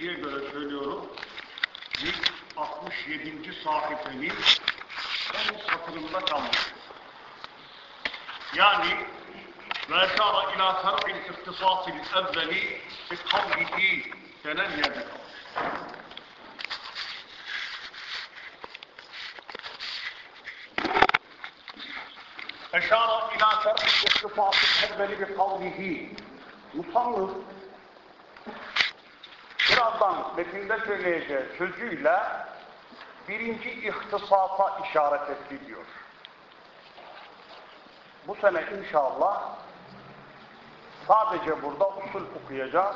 bilgiye göre söylüyorum. 167. sayfenin son satırında kalmış. Yani وَاَشَارَ اِلٰى فَرْقِ الْاِخْتِصَاصِ الْاَوَّلِ بِقَوْلِهِ denen yerde kalmış. Eşara ila terk istifası evveli bi kavlihi. Birazdan metinde söyleyeceği sözüyle birinci ihtisasa işaret etti diyor. Bu sene inşallah sadece burada usul okuyacağız.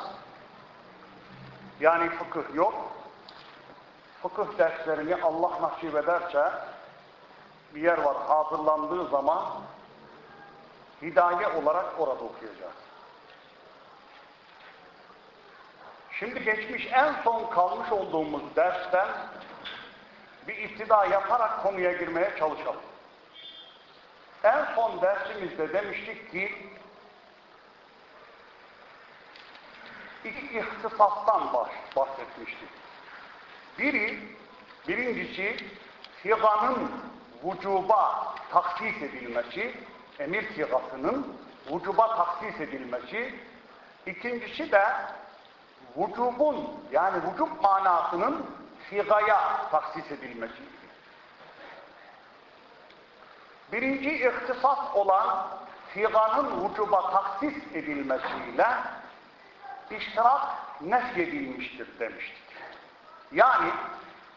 Yani fıkıh yok. Fıkıh derslerini Allah nasip ederse bir yer var hazırlandığı zaman hidaye olarak orada okuyacağız. Şimdi geçmiş en son kalmış olduğumuz dersten bir iftida yaparak konuya girmeye çalışalım. En son dersimizde demiştik ki iki ihtisastan bahsetmiştik. Biri, birincisi siganın vücuba taksis edilmesi, emir sigasının vücuba taksis edilmesi, ikincisi de vücubun yani vücub manasının sigaya taksis edilmesi. Birinci ihtisas olan siganın vücuba taksis edilmesiyle iştirak nefyedilmiştir demiştik. Yani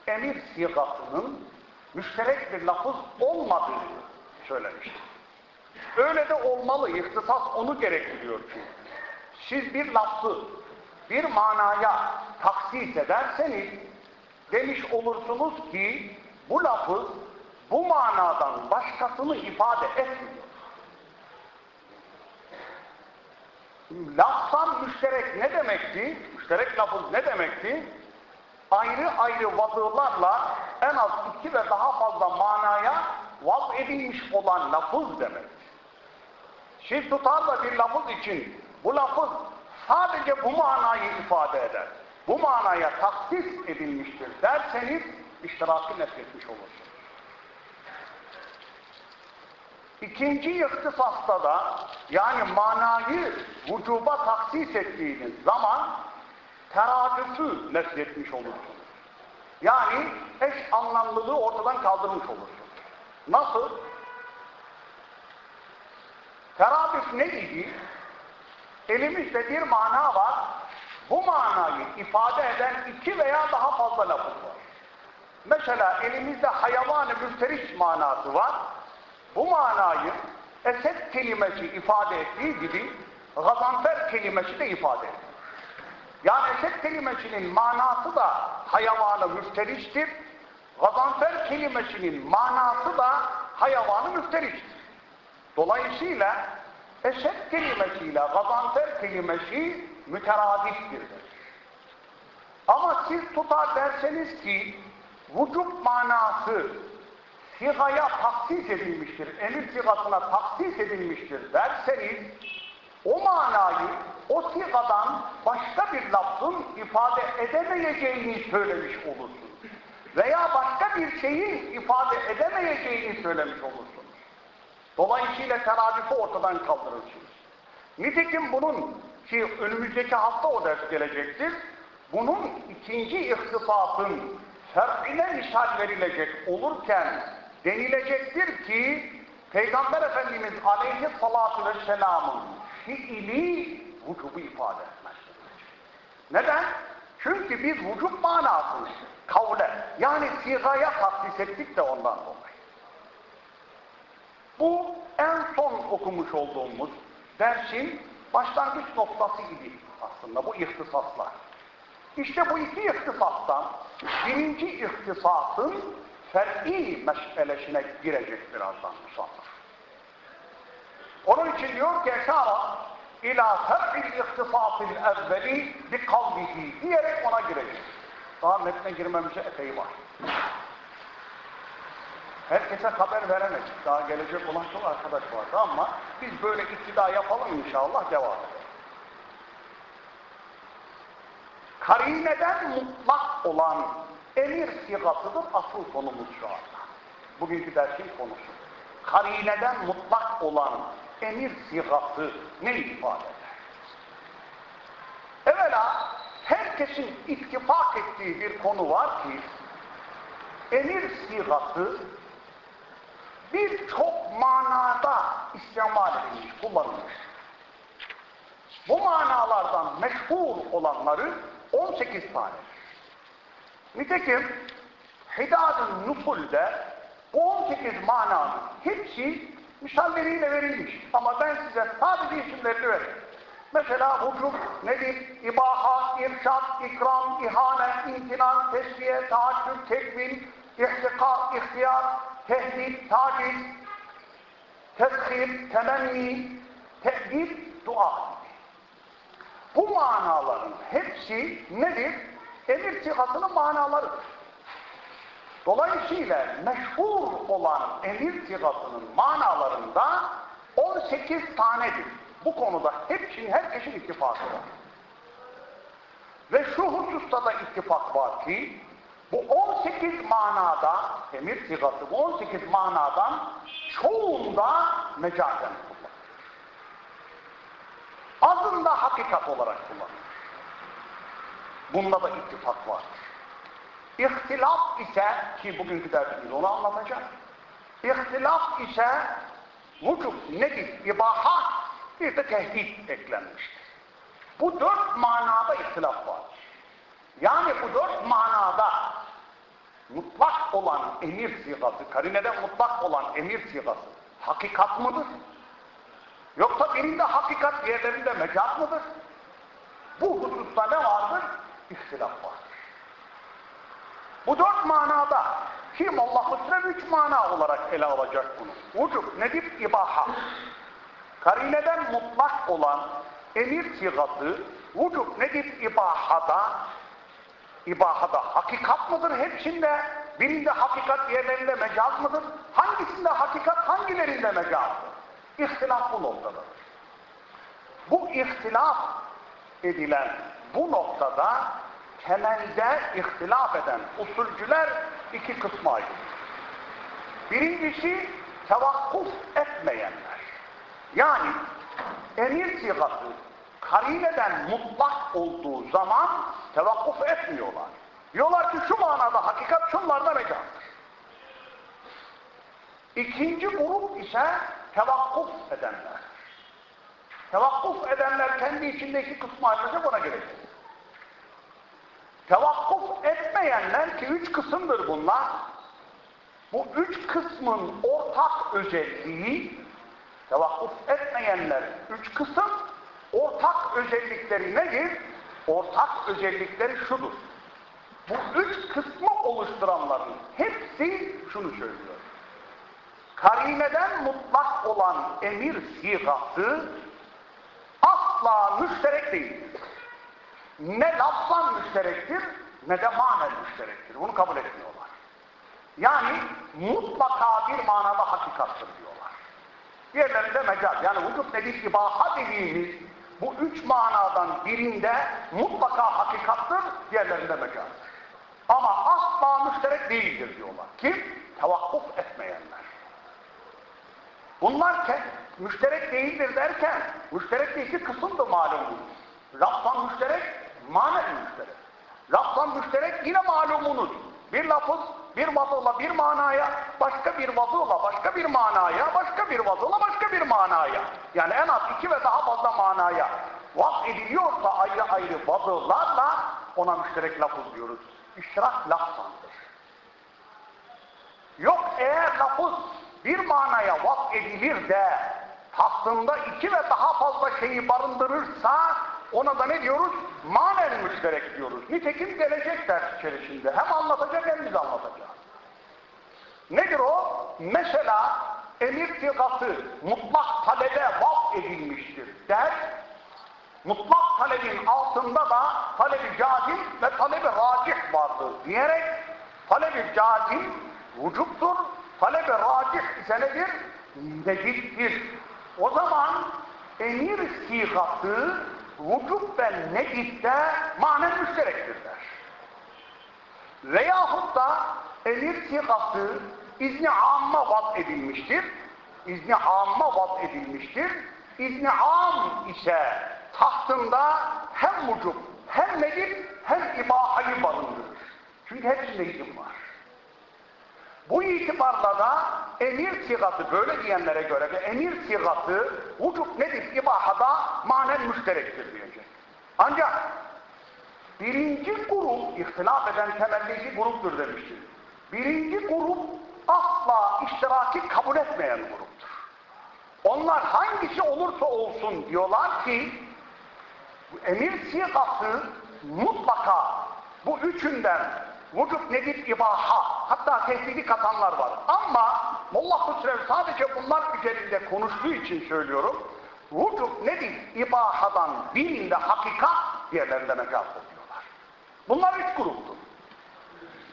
emir sigasının müşterek bir lafız olmadığını söylemiştik. Öyle de olmalı. İhtisas onu gerektiriyor çünkü. Siz bir lafzı bir manaya taksis ederseniz demiş olursunuz ki bu lafız bu manadan başkasını ifade etmiyor. Lafzan müşterek ne demekti? Müşterek lafız ne demekti? Ayrı ayrı vazılarla en az iki ve daha fazla manaya vaz edilmiş olan lafız demektir. Siz tutar da bir lafız için bu lafız sadece bu manayı ifade eder. Bu manaya taksis edilmiştir derseniz iştirakı nefretmiş olursunuz. İkinci ihtisasta da yani manayı vücuba taksis ettiğiniz zaman teradüfü nefretmiş olursunuz. Yani eş anlamlılığı ortadan kaldırmış olursunuz. Nasıl? Teradüf ne idi? Elimizde bir mana var. Bu manayı ifade eden iki veya daha fazla lafız var. Mesela elimizde hayvan-ı müfteriş manası var. Bu manayı esed kelimesi ifade ettiği gibi gazanfer kelimesi de ifade ediyor. Yani esed kelimesinin manası da hayvanı müfteriştir. Gazanfer kelimesinin manası da hayvanı müfteriştir. Dolayısıyla esed kelimesiyle gazanfer kelimesi müteradiftir. Ama siz tutar derseniz ki vücut manası sigaya taksis edilmiştir, emir sigasına taksis edilmiştir derseniz o manayı o sigadan başka bir lafzın ifade edemeyeceğini söylemiş olursunuz. Veya başka bir şeyin ifade edemeyeceğini söylemiş olursunuz. Dolayısıyla teradüfü ortadan kaldırırsınız. Nitekim bunun ki önümüzdeki hafta o ders gelecektir. Bunun ikinci ihtisasın fer'ine misal verilecek olurken denilecektir ki Peygamber Efendimiz aleyhissalatu vesselamın fiili vücubu ifade etmez. Neden? Çünkü biz vücub manasını kavle yani sigaya takdis ettik de ondan dolayı. Bu en son okumuş olduğumuz dersin başlangıç noktası idi aslında bu ihtisaslar. İşte bu iki ihtisastan birinci ihtisasın fer'i meselesine girecek birazdan musannif. Onun için diyor ki eşara ila fer'il ihtisasil evveli bi kavlihi diyerek ona girecek. Daha metne girmemize epey var. Herkese haber veremedik. Daha gelecek olan çok arkadaş vardı ama biz böyle iktida yapalım inşallah devam edelim. karineden mutlak olan emir sigasıdır asıl konumuz şu anda. Bugünkü dersin konusu. Karineden mutlak olan emir sigası ne ifade eder? Evvela herkesin ittifak ettiği bir konu var ki emir sigası birçok manada istemal edilmiş, kullanılmış. Bu manalardan meşhur olanları 18 tane. Nitekim Hidad-ı Nusul'de bu 18 mananın hepsi misalleriyle verilmiş. Ama ben size sadece isimlerini vereyim. Mesela hukuk, nedir? İbaha, irşad, ikram, ihane, imtinan, tesviye, taaccüp, tekvin, ihtikar, ihtiyar, tehdit, taciz, tezhir, temenni, tehdit, dua. Bu manaların hepsi nedir? Emir sigasının manalarıdır. Dolayısıyla meşhur olan emir sigasının manalarında 18 tanedir. Bu konuda hepsinin, herkesin ittifakı var. Ve şu hususta da ittifak var ki, bu 18 manada, emir sigası bu 18 manadan çoğunda mecazen kullanılır. Azında hakikat olarak kullanılır. Bunda da ittifak var. İhtilaf ise, ki bugünkü dersimiz onu anlatacak. İhtilaf ise vücub nedir? İbaha bir de tehdit eklenmiştir. Bu dört manada ihtilaf var. Yani bu dört manada mutlak olan emir sigası, karinede mutlak olan emir sigası hakikat mıdır? Yoksa birinde hakikat, diğerlerinde mecaz mıdır? Bu hususta ne vardır? İhtilaf vardır. Bu dört manada kim Allah Hüsrev üç mana olarak ele alacak bunu. Vücub nedir? İbaha. Karineden mutlak olan emir sigası vücub nedir? İbahada. İbahada hakikat mıdır hepsinde? Birinde hakikat, diğerlerinde mecaz mıdır? Hangisinde hakikat, hangilerinde mecazdır? İhtilaf bu noktada. Bu ihtilaf edilen bu noktada temelde ihtilaf eden usulcüler iki kısma ayrılır. Birincisi tevakkuf etmeyenler. Yani emir sigası karineden mutlak olduğu zaman tevakkuf etmiyorlar. Diyorlar ki şu manada hakikat şunlarda mecazdır. İkinci grup ise tevakkuf edenler. Tevakkuf edenler kendi içindeki kısmı ayrılacak ona gelecek. Tevakkuf etmeyenler ki üç kısımdır bunlar. Bu üç kısmın ortak özelliği tevakkuf etmeyenler üç kısım ortak özellikleri nedir? Ortak özellikleri şudur. Bu üç kısmı oluşturanların hepsi şunu söylüyor. Karineden mutlak olan emir sigası asla müşterek değildir. Ne lafzan müşterektir ne de manen müşterektir. Bunu kabul etmiyorlar. Yani mutlaka bir manada hakikattır diyorlar. Diğerlerinde mecaz. Yani vücut nedir ibaha dediğimiz bu üç manadan birinde mutlaka hakikattır, diğerlerinde mecazdır. Ama asla müşterek değildir diyorlar. Kim? Tevakkuf etmeyenler. Bunlar müşterek değildir derken, müşterek de iki kısımdır malumunuz. Lafzan müşterek, manen müşterek. Lafzan müşterek yine malumunuz. Bir lafız, bir vazıla bir manaya, başka bir vazıla başka bir manaya, başka bir vazıla başka bir manaya. Yani en az iki ve daha fazla manaya vaz ediliyorsa ayrı ayrı vazılarla ona müşterek lafız diyoruz. İşrak lafzandır. Yok eğer lafız bir manaya vaz edilir de aslında iki ve daha fazla şeyi barındırırsa ona da ne diyoruz? Manen müşterek diyoruz. Nitekim gelecek ders içerisinde. Hem anlatacak hem biz anlatacağız. Nedir o? Mesela emir fıkası mutlak talebe vaz edilmiştir der. Mutlak talebin altında da talebi cazim ve talebi racih vardır diyerek talebi cazim vücuttur, talebi racih ise nedir? Necittir. O zaman emir sigası vücut ve nedifte manen müşterektirler. Veyahut da emir sigası izni amma vaz edilmiştir. İzni amma vaz edilmiştir. İzni am ise tahtında hem vücut hem nedif hem ibahayı barındırır. Çünkü hepsinde izin var. Bu itibarla da emir sigası böyle diyenlere göre de emir sigası vücut nedir ibahada manen müşterektir diyecek. Ancak birinci grup ihtilaf eden temelli gruptur demiştir. Birinci grup asla iştiraki kabul etmeyen gruptur. Onlar hangisi olursa olsun diyorlar ki emir sigası mutlaka bu üçünden vücut nedip ibaha hatta tehdidi katanlar var. Ama Molla Hüsrev sadece bunlar üzerinde konuştuğu için söylüyorum. Vücut nedip ibahadan birinde hakikat diğerlerinde mecazdır diyorlar. Bunlar üç gruptur.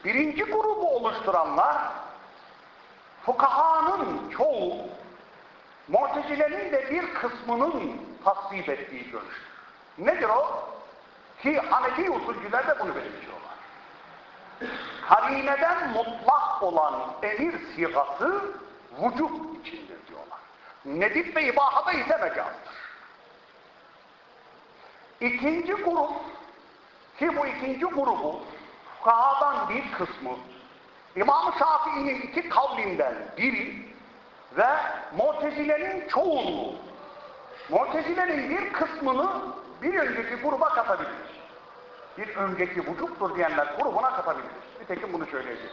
Birinci grubu oluşturanlar fukahanın çoğu Mu'tezile'nin de bir kısmının tasvip ettiği görüştür. Nedir o? Ki Hanefi usulcüler de bunu belirtiyorlar. Karineden mutlak olan emir sigası vücut içindir diyorlar. Nedip ve ibahada ise mecazdır. İkinci grup ki bu ikinci grubu fukahadan bir kısmı İmam Şafii'nin iki kavlinden biri ve Mu'tezile'nin çoğunluğu Mu'tezile'nin bir kısmını bir önceki gruba katabilir. Bir önceki vücuttur diyenler grubuna katabilir. Nitekim bunu söyleyeceğiz.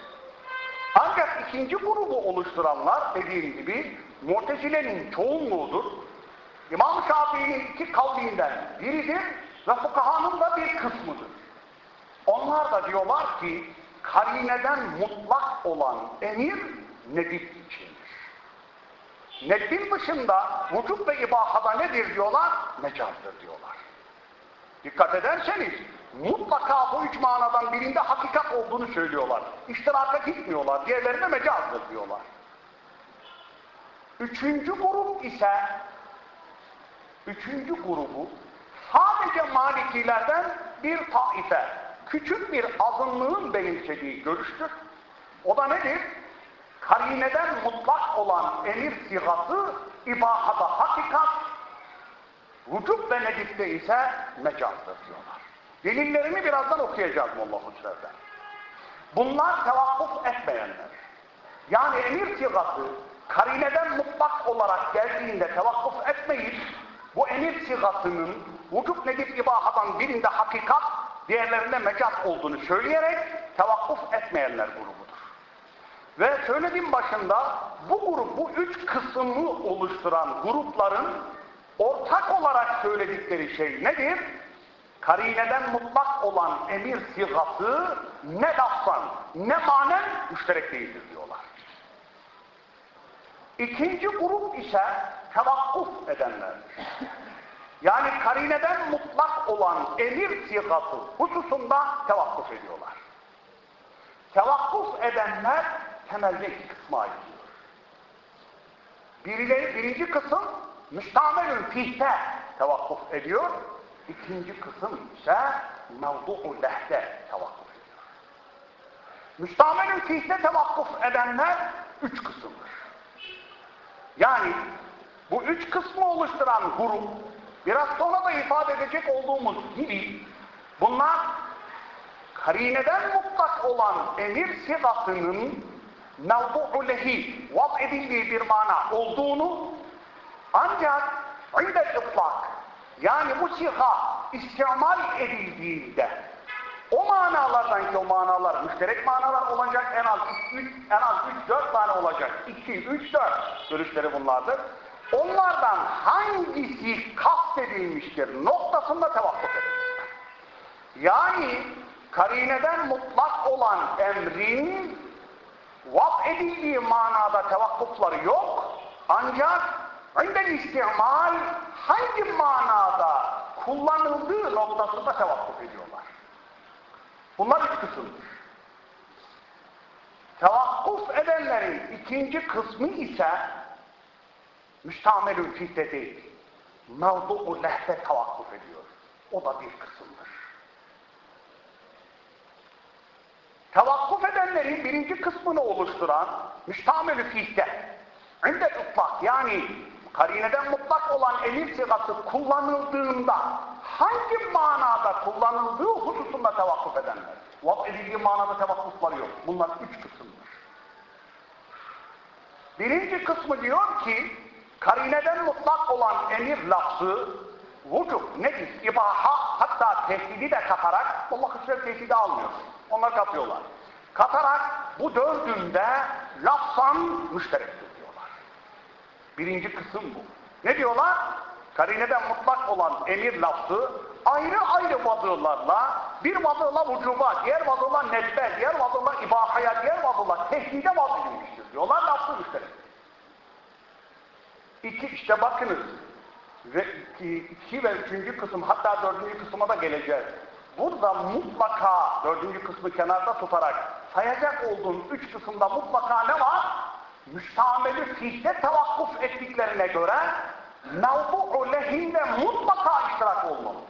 Ancak ikinci grubu oluşturanlar dediğim gibi Mu'tezile'nin çoğunluğudur. İmam Şafii'nin iki kavlinden biridir ve fukahanın da bir kısmıdır. Onlar da diyorlar ki karineden mutlak olan emir nedip içindir. Nedbin dışında vücut ve ibahada nedir diyorlar? Mecazdır diyorlar. Dikkat ederseniz mutlaka bu üç manadan birinde hakikat olduğunu söylüyorlar. İştiraka gitmiyorlar. Diğerlerine mecazdır diyorlar. Üçüncü grup ise üçüncü grubu sadece Malikilerden bir taife, küçük bir azınlığın benimsediği görüştür. O da nedir? Karineden mutlak olan emir sigası ibahada hakikat, vücut ve nedifte ise mecazdır diyorlar. Delillerini birazdan okuyacağız Molla Hüsrev'den. Bunlar tevakkuf etmeyenler. Yani emir sigası karineden mutlak olarak geldiğinde tevakkuf etmeyip bu emir sigasının vücut nedip ibahadan birinde hakikat diğerlerinde mecaz olduğunu söyleyerek tevakkuf etmeyenler grubudur. Ve söylediğim başında bu grup, bu üç kısmı oluşturan grupların ortak olarak söyledikleri şey nedir? Karineden mutlak olan emir sigası ne laftan ne manen müşterek değildir diyorlar. İkinci grup ise tevakkuf edenlerdir. Yani karineden mutlak olan emir sigası hususunda tevakkuf ediyorlar. Tevakkuf edenler temelde iki kısma ayrılıyor. Birileri, birinci kısım müstamelün fihte tevakkuf ediyor. İkinci kısım ise mevdu'u lehte tevakkuf ediyor. Müstamelün fihte tevakkuf edenler üç kısımdır. Yani bu üç kısmı oluşturan grup biraz sonra da ifade edecek olduğumuz gibi bunlar karineden mutlak olan emir sigasının mevdu'u lehi vaz edildiği bir mana olduğunu ancak indel ıtlak yani bu siha istimal edildiğinde o manalardan ki o manalar müşterek manalar olacak en az 3 en az 3 4 tane olacak. 2 3 4 görüşleri bunlardır. Onlardan hangisi kastedilmiştir noktasında tevakkuf edilir. Yani karineden mutlak olan emrin vaz edildiği manada tevakkufları yok. Ancak indel istimal hangi manada kullanıldığı noktasında tevakkuf ediyorlar. Bunlar üç kısımdır. Tevakkuf edenlerin ikinci kısmı ise müstamelül fihte değil. Mevdu'u lehte tevakkuf ediyor. O da bir kısımdır. Tevakkuf edenlerin birinci kısmını oluşturan müştamel-i fihte inde ıtlak yani karineden mutlak olan emir sigası kullanıldığında hangi manada kullanıldığı hususunda tevakkuf edenler. Vat edildiği manada tevakkufları yok. Bunlar üç kısımdır. Birinci kısmı diyor ki karineden mutlak olan emir lafzı vücub nedir? İbaha hatta tehdidi de katarak Allah kısmet tehdidi almıyor. Onlar katıyorlar. Katarak bu dördünde lafzan müşterektir. Birinci kısım bu. Ne diyorlar? Karineden mutlak olan emir lafzı ayrı ayrı vazılarla bir vazıyla vücuba, diğer vazıyla nesbe, diğer vazıyla ibahaya, diğer vazıyla tehdide vaz edilmiştir diyorlar. Lafzı müşterek. İki işte bakınız ve iki, iki ve üçüncü kısım hatta dördüncü kısma da geleceğiz. Burada mutlaka dördüncü kısmı kenarda tutarak sayacak olduğum üç kısımda mutlaka ne var? Müştameli fihde tavakkuf ettiklerine göre mevdu'u lehinde mutlaka iştirak olmalıdır.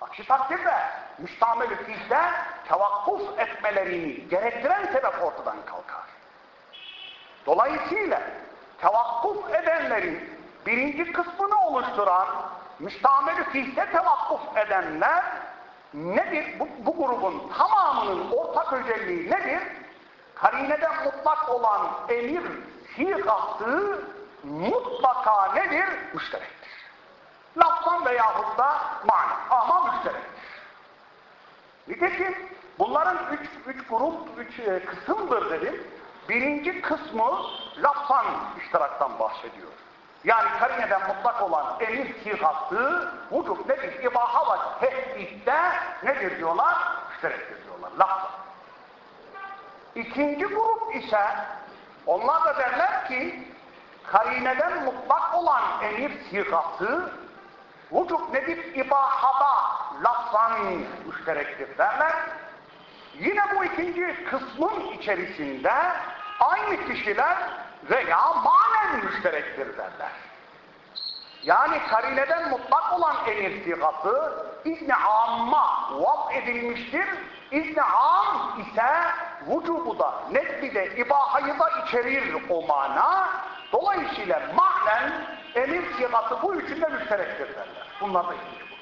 Aksi takdirde müştameli fihde tevakkuf etmelerini gerektiren sebep ortadan kalkar. Dolayısıyla tevakkuf edenlerin birinci kısmını oluşturan müstameli fihte tevakkuf edenler nedir? Bu, bu grubun tamamının ortak özelliği nedir? Karineden mutlak olan emir sigası mutlaka nedir? Müşterektir. Laftan veyahut da mana ama müşterektir. Nitekim bunların üç, üç grup, üç e, kısımdır dedim. Birinci kısmı laftan iştiraktan bahsediyor. Yani karineden mutlak olan emir sigası vücub nedir? İbaha ve tehditte nedir diyorlar? Müşterektir diyorlar. Laftan. İkinci grup ise onlar da derler ki karineden mutlak olan emir sigası vücub nedir? İbahada lafzan müşterektir derler. Yine bu ikinci kısmın içerisinde aynı kişiler veya manen müşterektir derler. Yani karineden mutlak olan emir sigası izni amma vaz edilmiştir. İzni am ise vücubu da nesbi de ibahayı da içerir o mana. Dolayısıyla manen emir sigası bu üçünde müşterektir derler. Bunlar da ikinci grup.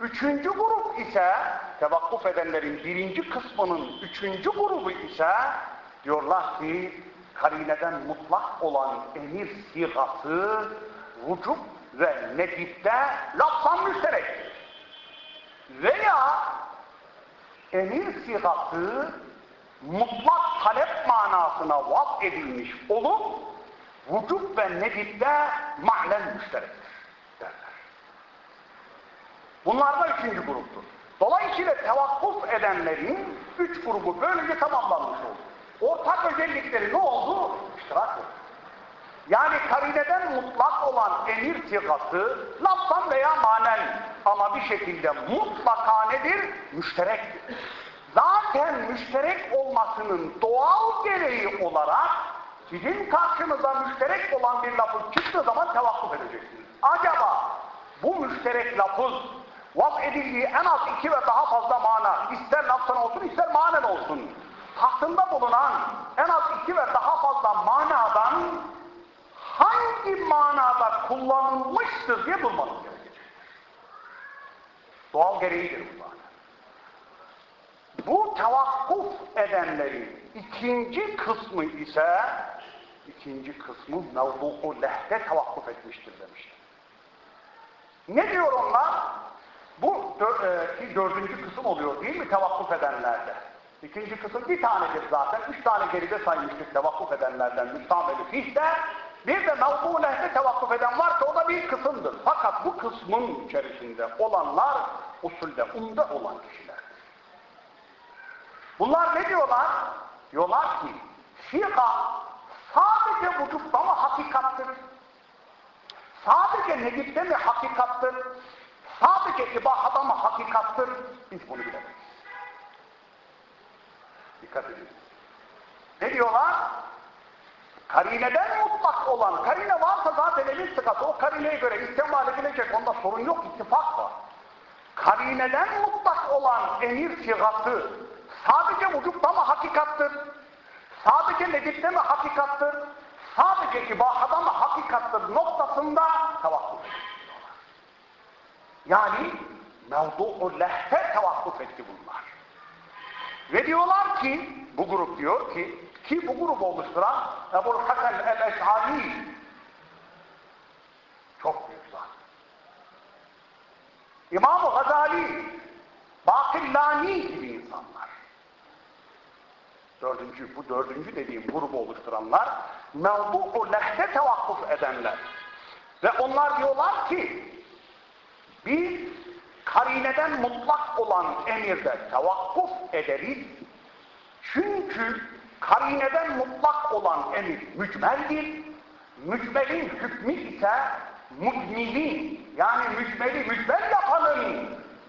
Üçüncü grup ise tevakkuf edenlerin birinci kısmının üçüncü grubu ise diyorlar ki karineden mutlak olan emir sigası vücub ve nedipte lafzan müşterektir. Veya emir sigası mutlak talep manasına vaz edilmiş olup vücub ve nedipte manen müşterektir derler. Bunlar da üçüncü gruptur. Dolayısıyla tevakkuf edenlerin üç grubu böylece tamamlanmış oldu. Ortak özellikleri ne oldu? İştirak oldu. Yani karineden mutlak olan emir sigası laftan veya manen ama bir şekilde mutlaka nedir? Müşterektir. Zaten müşterek olmasının doğal gereği olarak sizin karşınıza müşterek olan bir lafız çıktığı zaman tevakkuf edeceksiniz. Acaba bu müşterek lafız vaz edildiği en az iki ve daha fazla mana ister laftan olsun ister manen olsun tahtında bulunan en az iki ve daha fazla manadan hangi manada kullanılmıştır diye bulmanız gerekir. Doğal gereğidir bu mana. Bu tevakkuf edenlerin ikinci kısmı ise ikinci kısmı mevdu'u lehte tevakkuf etmiştir demişler. Ne diyor onlar? Bu e, dördüncü kısım oluyor değil mi tevakkuf edenlerde? İkinci kısım bir tanedir zaten. Üç tane geride saymıştık tevakkuf edenlerden müstameli fihde. Bir de mevzu lehne tevakkuf eden varsa o da bir kısımdır. Fakat bu kısmın içerisinde olanlar usulde, umda olan kişilerdir. Bunlar ne diyorlar? Diyorlar ki siga sadece vücutta mı hakikattır? Sadece negipte mi hakikattır? Sadece ibahada mı hakikattır? Biz bunu bilemeyiz. Dikkat edin. Ne diyorlar? karineden mutlak olan, karine varsa zaten emir sıkası, o karineye göre istemal edilecek, onda sorun yok, ittifak var. Karineden mutlak olan emir sigası sadece vücutta mı hakikattır? Sadece nedipte mi hakikattır? Sadece ibahada mı hakikattır noktasında ediyorlar. Yani mevdu'u lehte tevakkuf etti bunlar. Ve diyorlar ki, bu grup diyor ki, ki bu grubu oluşturan Ebu'l Hasan el-Eş'ari çok büyük zat. İmam-ı Gazali, Bakillani gibi insanlar. Dördüncü, bu dördüncü dediğim grubu oluşturanlar, mevdu'u lehte tevakkuf edenler. Ve onlar diyorlar ki, biz karineden mutlak olan emirde tevakkuf ederiz. Çünkü karineden mutlak olan emir mücmeldir. Mücmelin hükmü ise mutmilin yani mücmeli mücmel yapanın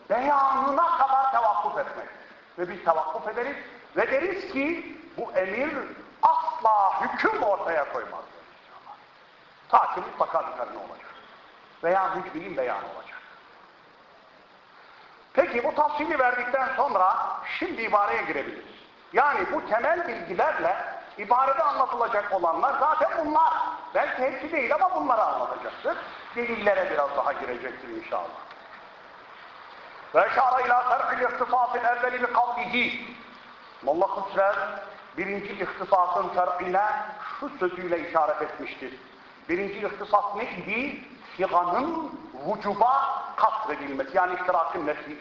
beyanına kadar tevakkuf etmek. Ve biz tevakkuf ederiz ve deriz ki bu emir asla hüküm ortaya koymaz. Ta ki mutlaka bir olacak. Veya mücmelin beyanı olacak. Peki bu tafsili verdikten sonra şimdi ibareye girebiliriz. Yani bu temel bilgilerle ibarede anlatılacak olanlar zaten bunlar. Belki hepsi değil ama bunları anlatacaktır. Delillere biraz daha girecektir inşallah. Ve şara ila ter'il ihtisasın evveli bi kavlihi. Molla Kusrer birinci ihtisasın ter'ine şu sözüyle işaret etmiştir. Birinci ihtisas ne idi? Siganın vücuba kasredilmesi yani iştirakın nesli.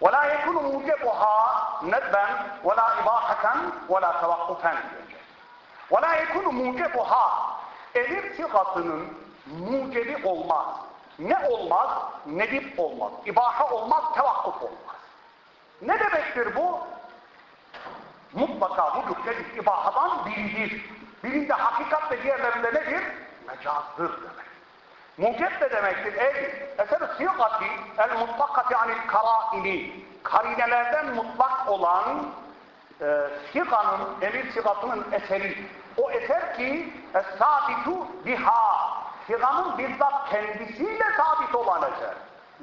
وَلَا يَكُنُ مُوجَبُهَا نَدْبًا وَلَا إِبَاحَةً وَلَا تَوَقُّفًا وَلَا يَكُنُ مُوجَبُهَا Emir sigasının mucebi olmaz. Ne olmaz? Nedip olmaz. İbaha olmaz, tevakkuf olmaz. Ne demektir bu? Mutlaka vücut nedip ibahadan biridir. Birinde hakikat ve diğerlerinde nedir? Mecazdır demek. Muceb de demektir. Ey eser siyagati el mutlakati anil karaini karinelerden mutlak olan e, siganın, emir sigasının eseri. O eser ki es-sabitu biha siganın bizzat kendisiyle sabit olan eser.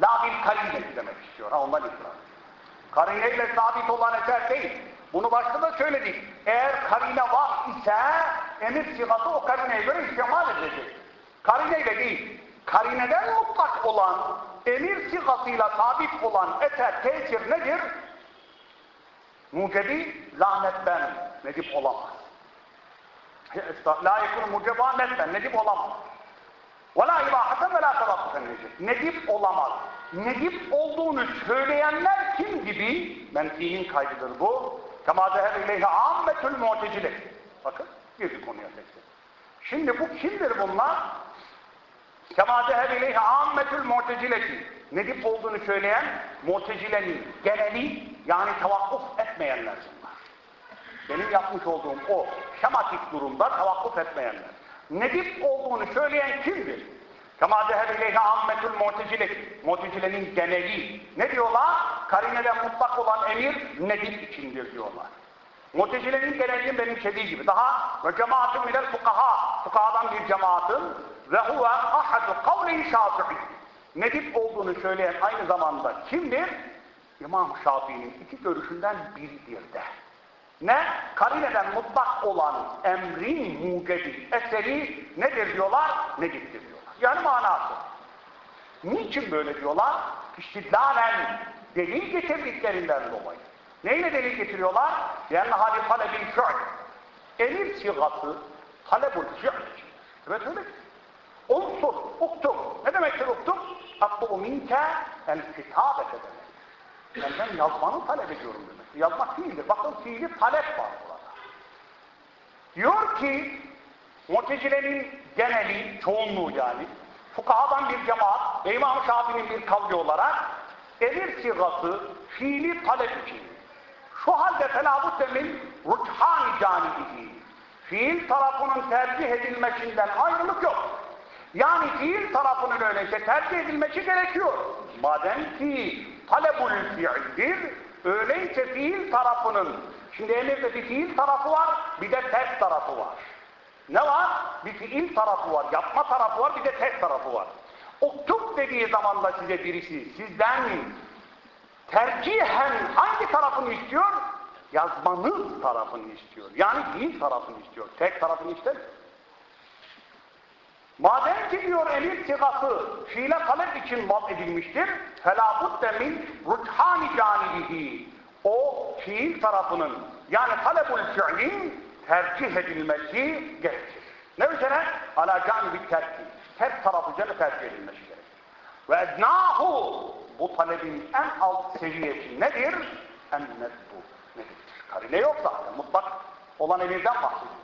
La bil karine demek istiyor. Ha, ondan itiraz. Karineyle sabit olan eser değil. Bunu başta da söyledik. Eğer karine var ise emir sigası o karineye göre istimal edilecek. Karineyle değil karineden mutlak olan, emir sigasıyla sabit olan eter, tesir nedir? Mucebi lanetten nedip olamaz. La yekunu muceba netben, nedip olamaz. Ve la ibahaten ve la tevakkufen necip. Nedip olamaz. Nedip olduğunu söyleyenler kim gibi? Menfi'nin kaydıdır bu. Kema zeher ileyhe ammetül mu'tecilik. Bakın, girdi konuya tekrar. Şimdi bu kimdir bunlar? Kema zeher ileyhe ammetül mu'tecileti. Nedip olduğunu söyleyen mu'tecilenin geneli yani tevakkuf etmeyenler bunlar. Benim yapmış olduğum o şematik durumda tevakkuf etmeyenler. Nedip olduğunu söyleyen kimdir? Kema zeher ileyhe ammetül mu'tecileti. Mu'tecilenin geneli. Ne diyorlar? Karineden mutlak olan emir nedip içindir diyorlar. Mu'tecilenin genelinin benimsediği gibi. Daha ve cemaatun minel fukaha. Fukahadan bir cemaatin ve huve ahadu kavli şafi'i. Nedip olduğunu söyleyen aynı zamanda kimdir? İmam Şafii'nin iki görüşünden biridir de. Ne? Karineden mutlak olan emrin mucebi eseri nedir diyorlar? Nediptir diyorlar. Yani manası. Niçin böyle diyorlar? İstidlalen delil getirdiklerinden dolayı. Neyle delil getiriyorlar? Yani hali talebil fi'l. Emir sigası talebul fi'l. Evet öyle. Unsur, uktub. Ne demektir uktub? Atlu'u minke el kitabete demek. Senden yazmanı talep ediyorum demek. Yazmak fiildir. Bakın fiili talep var burada. Diyor ki Mutezile'nin geneli, çoğunluğu yani, fukahadan bir cemaat ve İmam-ı Şafii'nin bir kavli olarak emir sigası fiili talep için. Şu halde felâbudde min rüthâni canibihi. Fiil tarafının tercih edilmesinden ayrılık yok. Yani fiil tarafının öyleyse tercih edilmesi gerekiyor. Madem ki talebul fiildir, öyleyse fiil tarafının Şimdi emirde bir fiil tarafı var, bir de terk tarafı var. Ne var? Bir fiil tarafı var, yapma tarafı var, bir de terk tarafı var. Uktub dediği zaman da size birisi sizden tercihen hangi tarafını istiyor? Yazmanın tarafını istiyor. Yani din tarafını istiyor. Tek tarafını istemiyor. Madem ki diyor elin tigası fiile kalem için mad edilmiştir, felâbudde min ruthâni canibihi. O fiil tarafının yani talebul fiilin tercih edilmesi gerekir. Ne üzere? Alâ canibi tercih. Her tarafı üzere tercih edilmesi gerekir. Ve ednâhu bu talebin en alt seviyesi nedir? Ennetbu. Karine yok zaten. Mutlak olan emirden bahsediyor.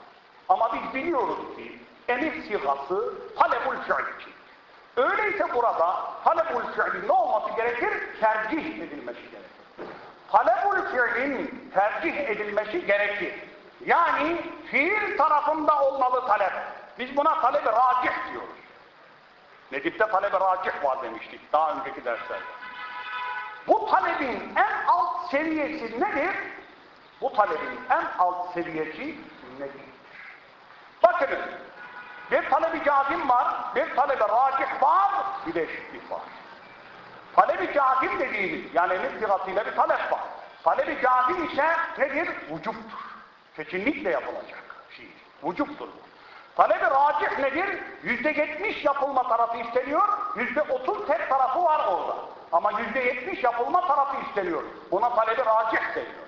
Ama biz biliyoruz ki emir sigası talebul fiil. Öyleyse burada talebul fiilin ne olması gerekir? Tercih edilmesi gerekir. Talebul fiilin tercih edilmesi gerekir. Yani fiil tarafında olmalı talep. Biz buna talebi racih diyoruz. Nedip'te talebi racih var demiştik daha önceki derslerde. Bu talebin en alt seviyesi nedir? Bu talebin en alt seviyesi nedir? Bakınız, bir talebi cazim var, bir talebi racih var, bir de var. Talebi cazim dediğimiz, yani sigasıyla bir talep var. Talebi cazim ise nedir? Vücuptur. Kesinlikle yapılacak şey. Vücuptur. Talebi racih nedir? Yüzde yetmiş yapılma tarafı isteniyor, yüzde otuz tek tarafı var orada. Ama yüzde yetmiş yapılma tarafı isteniyor. Buna talebi racih deniyor.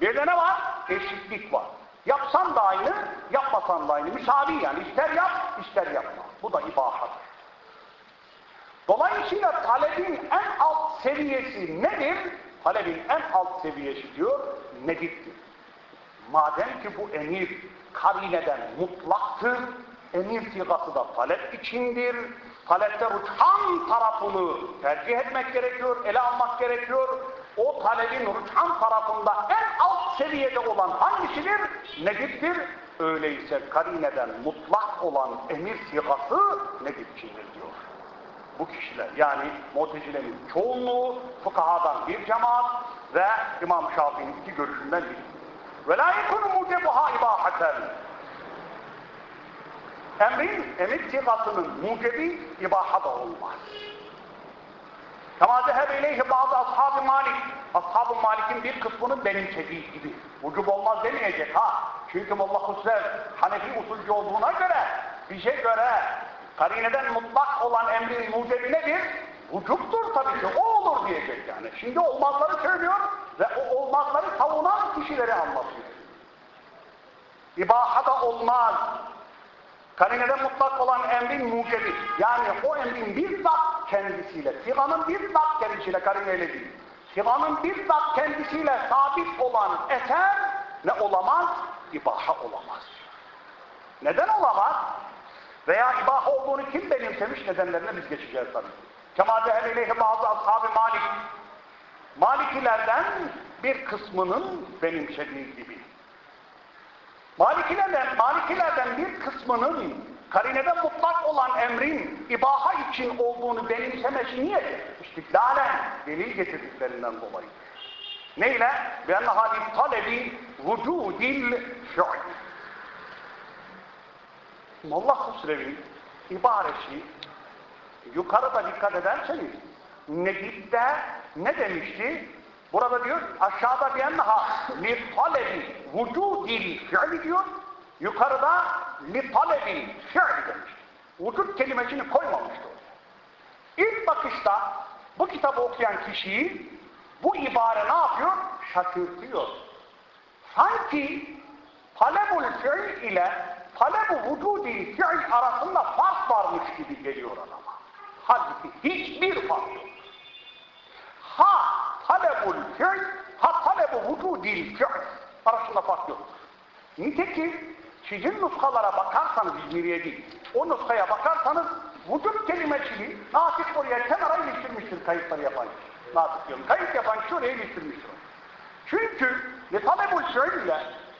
Bir de ne var? Eşitlik var. Yapsan da aynı, yapmasan da aynı. Müsavi yani. İster yap, ister yapma. Bu da ibahadır. Dolayısıyla talebin en alt seviyesi nedir? Talebin en alt seviyesi diyor, nediptir. Madem ki bu emir karineden mutlaktır, emir sigası da talep içindir, talepte rüçhan tarafını tercih etmek gerekiyor, ele almak gerekiyor. O talebin rüçhan tarafında en alt seviyede olan hangisidir? Nediptir. Öyleyse karineden mutlak olan emir sigası nedip içindir diyor. Bu kişiler yani Mutezile'nin çoğunluğu, fıkahadan bir cemaat ve İmam Şafii'nin iki görüşünden biri. Yekunu mucebuha ibahaten. Emrin, emir sigasının mucebi ibaha da olmaz. Kama zehebe ileyhi bazı ashab-ı malik. Ashab-ı malik'in bir kısmının benimsediği gibi. Vücub olmaz demeyecek ha. Çünkü Molla Husrev Hanefi usulcu olduğuna göre, bize göre karineden mutlak olan emrin mucebi nedir? Vücuttur tabii ki. O olur diyecek yani. Şimdi olmazları söylüyor ve o olmazları savunan kişileri anlatıyor. İbaha da olmaz. Karineden mutlak olan emrin mucebi. Yani o emrin bizzat kendisiyle, siganın bizzat kendisiyle karineyle değil. Siganın bizzat kendisiyle sabit olan eser ne olamaz? İbaha olamaz. Neden olamaz? Veya ibaha olduğunu kim benimsemiş nedenlerine biz geçeceğiz tabii. Kema zeheleyhi bazı ashab-ı malik. Malikilerden bir kısmının benimsediği gibi. Malikilerden, Malikilerden bir kısmının karinede mutlak olan emrin ibaha için olduğunu benimsemesi niye? İstiklalen delil getirdiklerinden dolayı. Neyle? بِاَنَّ هَذِي talebi vücudil fi'l. Molla Husrev'in ibaresi yukarıda dikkat ederseniz Negip'te ne demişti? Burada diyor aşağıda biennaha li talebi vücudil fi'li diyor. Yukarıda li talebi fi'li demiş. Vücut kelimesini koymamıştı. İlk bakışta bu kitabı okuyan kişiyi bu ibare ne yapıyor? Şaşırtıyor. Sanki talebul fi'l ile talebu vücudil fi'l arasında fark varmış gibi geliyor adama. Halbuki hiçbir fark yok. Ha talebul fi'l, ha talebu vücudil fi'l arasında fark yok. Nitekim sizin nuskalara bakarsanız İzmiriye değil, o nuskaya bakarsanız vücut kelimesini Natif oraya kenara iliştirmiştir kayıtları yapan. Natif diyorum, kayıt yapan kişi oraya iliştirmiştir. Çünkü talebul fi'l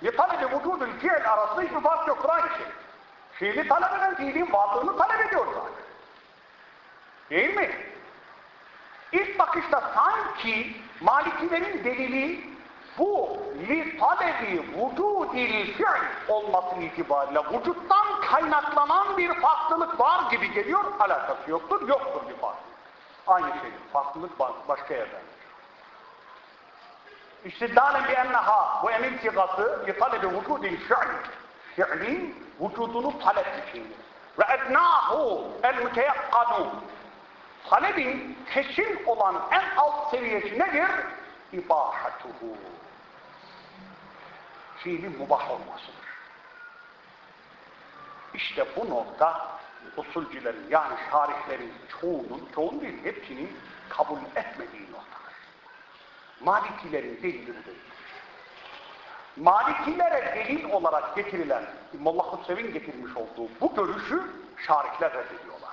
ile talebi vücudul fi'l arasında hiçbir fark yoktur aynı şey. Fiili talep eden fiilin varlığını talep ediyor zaten. Değil mi? İlk bakışta sanki Malikilerin delili bu li talebi vücudil fi'l olması itibariyle vücuttan kaynaklanan bir farklılık var gibi geliyor. Alakası yoktur. Yoktur bir farklılık. Aynı şey. Farklılık başka yerden. İstidlalen bi enneha bu emir sigası li talebi vücudil fi'l fi'lin vücudunu talep içindir. Ve ednâhu el müteyakkadu talebin kesin olan en alt seviyesi nedir? İbahatuhu. Fiilin mubah olmasıdır. İşte bu nokta usulcülerin yani şarihlerin çoğunun, çoğun değil hepsinin kabul etmediği noktadır. Malikilerin delili bu. Malikilere delil olarak getirilen, Molla Hüsrev'in getirmiş olduğu bu görüşü şarihler reddediyorlar.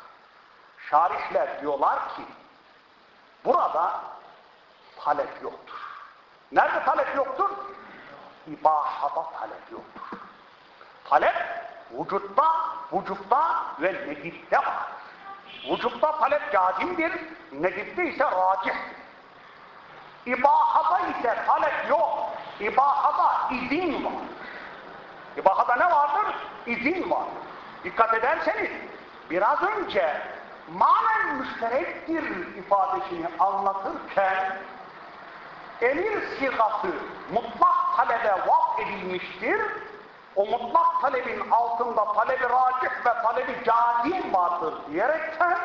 Şarihler diyorlar ki, burada talep yoktur. Nerede talep yoktur? İbahada talep yoktur. Talep, vücutta, vücutta ve nedifte var. Vücutta talep cazimdir, nedifte ise racihtir. İbahada ise talep yok. İbahada izin var. İbahada ne vardır? İzin var. Dikkat ederseniz biraz önce manen müşterektir ifadesini anlatırken emir sigası mutlak talebe vak edilmiştir. O mutlak talebin altında talebi racih ve talebi cazim vardır diyerekten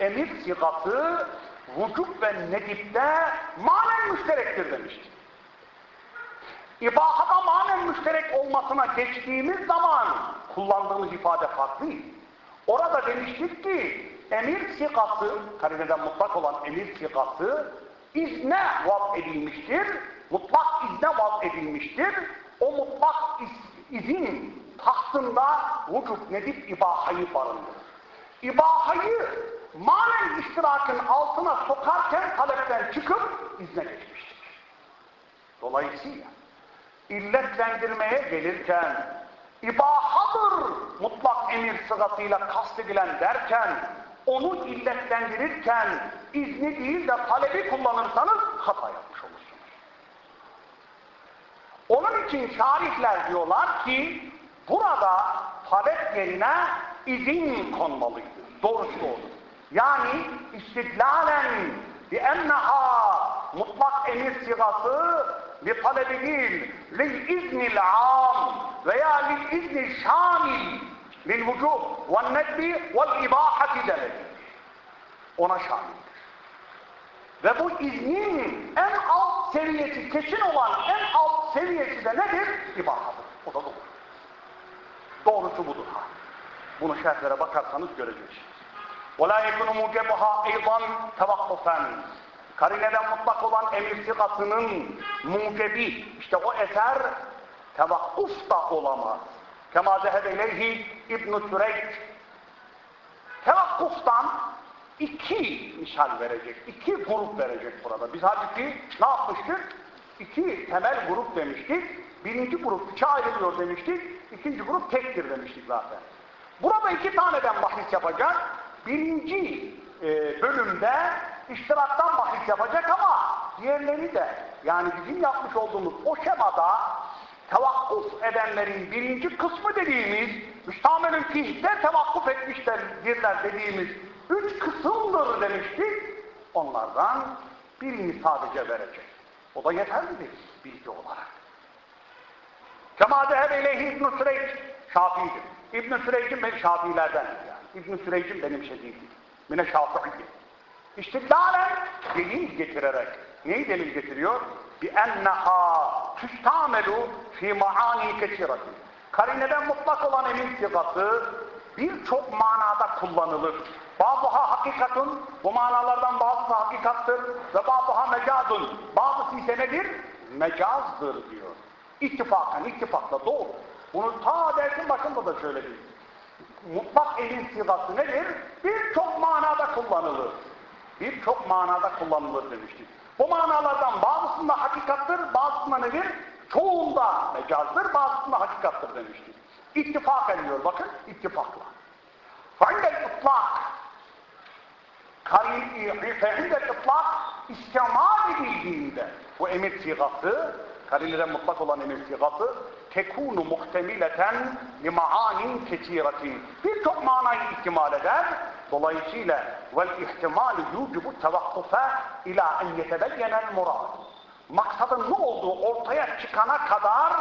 emir sigası vücut ve nedipte manen müşterektir demiştir. İbahada manen müşterek olmasına geçtiğimiz zaman kullandığımız ifade farklı. Orada demiştik ki emir sikası, karineden mutlak olan emir sikası izne vaz edilmiştir. Mutlak izne vaz edilmiştir. O mutlak iz, izin tahtında vücut nedip ibahayı barındırır. İbahayı manen iştirakın altına sokarken talepten çıkıp izne geçmiştir. Dolayısıyla illetlendirmeye gelirken ibahadır mutlak emir sıgatıyla kastedilen derken onu illetlendirirken izni değil de talebi kullanırsanız hata olursunuz. Onun için şarihler diyorlar ki burada talep izin konmalıydı. Doğrusu olur. Yani istidlalen bi enneha mutlak emir sigası li talebi değil lil iznil am veya lil iznil şamil lil vücub ve nedbi vel ibahati demek. Ona şamildir. Ve bu iznin en alt seviyesi, kesin olan en alt seviyesi de nedir? İbahadır. O da doğru. Doğrusu budur ha. Bunu şerhlere bakarsanız göreceksiniz. وَلَا يَكُنُ مُوجَبُهَا اَيْضًا تَوَقُّفًا Karineden mutlak olan emir sikasının mucebi, işte o eser tevakkuf da olamaz. Kema zehebe ileyhi İbn-i Süreyç. Tevakkuftan iki misal verecek, iki grup verecek burada. Biz halbuki ne yapmıştık? İki temel grup demiştik. Birinci grup üçe ayrılıyor demiştik. İkinci grup tektir demiştik zaten. Burada iki taneden bahis yapacak. Birinci e, bölümde iştiraktan bahis yapacak ama diğerleri de yani bizim yapmış olduğumuz o şemada tevakkuf edenlerin birinci kısmı dediğimiz müstamelün fihde tevakkuf etmişlerdirler dediğimiz üç kısımdır demiştik. Onlardan birini sadece verecek. O da yeterlidir bilgi olarak. Kema zeheb ileyhi İbn-i Süreyç Şafii'dir. İbn-i Süreyç'in ben Şafii'lerden yani. İbn-i Süreyç'in benim şediğim. Mine Şafii'dir. İstiklalen delil getirerek. Neyi delil getiriyor? بِاَنَّهَا تُسْتَعْمَلُ فِي مَعَانِي كَسِرَةٍ Karineden mutlak olan emin sigası birçok manada kullanılır. Bazıha hakikatun, bu manalardan bazısı hakikattır ve bazıha mecazun, bazısı ise nedir? Mecazdır diyor. İttifakan, ittifakla doğru. Bunu ta dersin başında da söyledim. Mutlak elin sigası nedir? Birçok manada kullanılır. Birçok manada kullanılır demiştik. Bu manalardan bazısında hakikattır, bazısında nedir? Çoğunda mecazdır, bazısında hakikattır demiştik. İttifak ediyor bakın, ittifakla. Fa'indel ıtlak fa'indel ıtlak istemal edildiğinde bu emir sigası karineden mutlak olan emir sigası tekunu muhtemileten li maanin kesiretin. Birçok manayı ihtimal eder. Dolayısıyla vel ihtimalu yucubu tevakkufe ila en yetebeyyenen murad. Maksadın ne olduğu ortaya çıkana kadar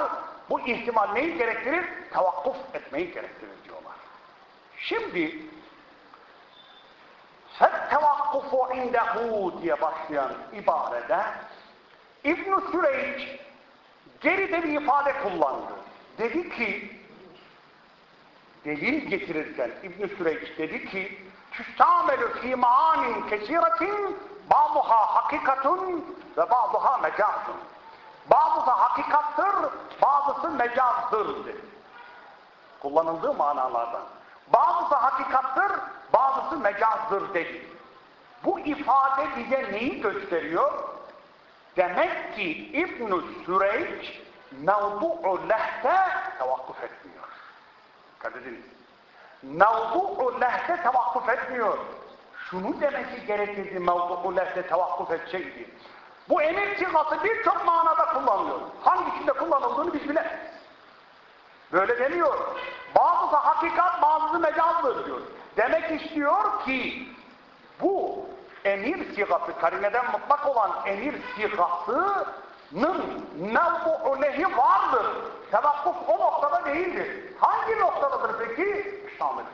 bu ihtimal neyi gerektirir? Tevakkuf etmeyi gerektirir diyorlar. Şimdi فَالتَّوَقُّفُ indehu diye başlayan ibarede İbn-i Süreyç geride bir ifade kullandı. Dedi ki delil getirirken İbn-i Süreyç dedi ki tüstamelü fî maanin kesiretin bazıha hakikatun ve bazıha mecazun. Bazısı hakikattır, bazısı mecazdır dedi. Kullanıldığı manalardan. Bazısı hakikattır, bazısı mecazdır dedi. Bu ifade bize neyi gösteriyor? Demek ki İbn-i Süreyç mevdu'u lehte tevakkuf etmiyor. Dikkat ediniz. Mevdu'u lehte tevakkuf etmiyor. Şunu demesi gerekirdi mevdu'u lehte tevakkuf etseydi. Bu emir sigası birçok manada kullanılıyor. Hangisinde kullanıldığını biz bilemeyiz. Böyle demiyor. Bazısı hakikat, bazısı mecazdır diyor. Demek istiyor ki bu emir sigası, karineden mutlak olan emir sigasının mevbu'u lehi vardır. Tevakkuf o noktada değildir. Hangi noktadadır peki? İslam'ın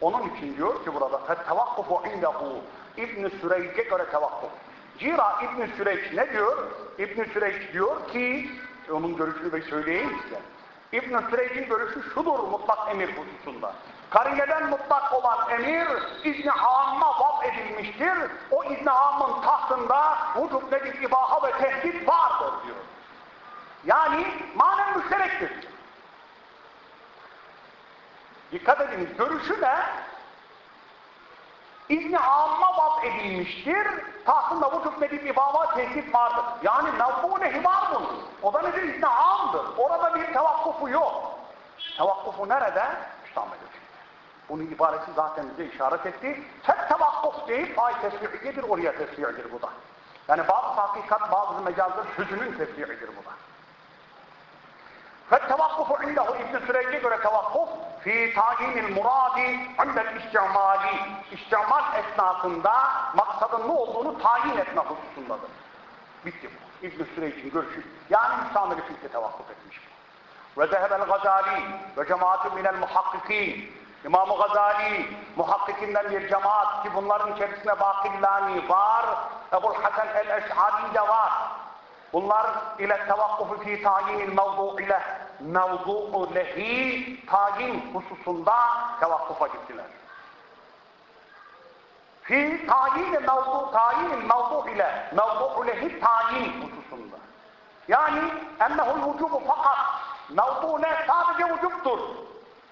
Onun için diyor ki burada فَتَّوَقُّفُ indehu İbn-i Süreyc'e göre tevakkuf. Cira İbn-i Süreyç ne diyor? İbn-i Süreyç diyor ki, onun görüşünü ben söyleyeyim size. İbn-i Süreyc'in görüşü şudur mutlak emir hususunda. Karineden mutlak olan emir izni amma edilmiştir. O amın tahtında vücut nedir ibaha ve tehdit vardır diyor. Yani manen müşterektir. Dikkat ediniz görüşü ne? İzni amma edilmiştir. Tahtında vücut nedir ibaha tehdit vardır. Yani var bunun. O da nedir? İzni amdır. Orada bir tevakkufu yok. Tevakkufu nerede? İslam'da bunun ibaresi zaten bize işaret etti. Tek tevakkuf deyip ay tesbihidir, oraya tesbihidir bu da. Yani bazı hakikat, bazı mecazdır, sözünün tesbihidir bu da. Ve tevakkufu indehu İbn-i Süreyy'e göre tevakkuf fi tayinil muradi indel istimali. İstimal esnasında maksadın ne olduğunu tayin etme hususundadır. Bitti bu. İbn-i Süreyy'in görüşü. Yani müsameli fikre tevakkuf etmiş. Ve zehebel gazali ve cemaatü minel muhakkikin. İmam-ı Gazali, muhakkikinden bir cemaat ki bunların içerisinde Bakillani var, Ebu'l-Hasan el-Eş'ari de var. Bunlar ile tevakkufu fi tayinil mevdu ile mevdu'u lehi tayin hususunda tevakkufa gittiler. Fi tayinil mevdu, tayinil mevdu ile mevdu'u lehi tayin hususunda. Yani ennehul vücubu fakat mevdu ne? Sadece vücuptur.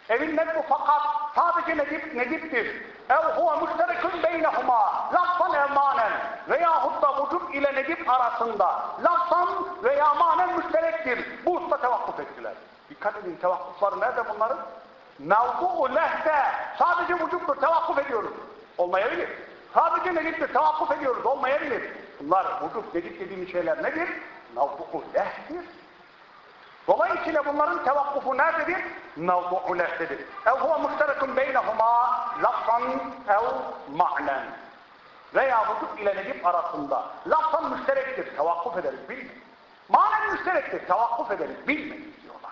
Evin bu fakat sadece nedip, nediptir. Ev huve müşterekün beynehuma lafzan ev manen veyahut da vücut ile nedip arasında lafzan veya manen müşterektir. Bu usta tevakkuf ettiler. Dikkat edin tevakkufları nerede bunların? Mevdu'u lehte sadece vücuttur tevakkuf ediyoruz. Olmayabilir. Sadece nediptir tevakkuf ediyoruz. Olmayabilir. Bunlar vücut nedip dediğimiz şeyler nedir? Mevdu'u lehtir. Dolayısıyla bunların tevakkufu nerededir? Mevdu'u lehdedir. Ev huve müşterekun beynehuma lafzan ev ma'nen. Veya vücut ile nedip arasında. Lafzan müşterektir. Tevakkuf ederiz bilmeyiz. Manen müşterektir. Tevakkuf ederiz bilmeyiz diyorlar.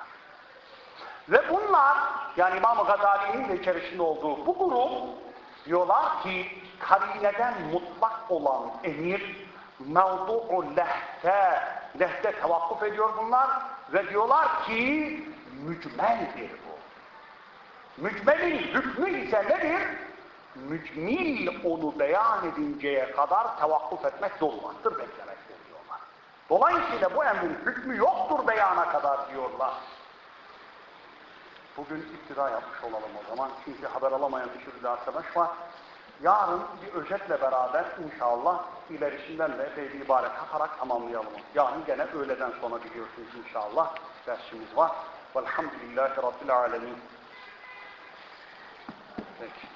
Ve bunlar yani İmam-ı Gazali'nin de içerisinde olduğu bu grup diyorlar ki karineden mutlak olan emir mevdu'u lehte lehte tevakkuf ediyor bunlar ve diyorlar ki mücmeldir bu. Mücmelin hükmü ise nedir? Mücmil onu beyan edinceye kadar tevakkuf etmek durmaktır, beklemektir diyorlar. Dolayısıyla bu emrin hükmü yoktur beyana kadar diyorlar. Bugün iftira yapmış olalım o zaman. Çünkü haber alamayan bir sürü arkadaş var. Yarın bir özetle beraber inşallah ilerisinden de bir ibare katarak tamamlayalım. Yani gene öğleden sonra biliyorsunuz inşallah dersimiz var. Velhamdülillahi Rabbil Alemin. Peki.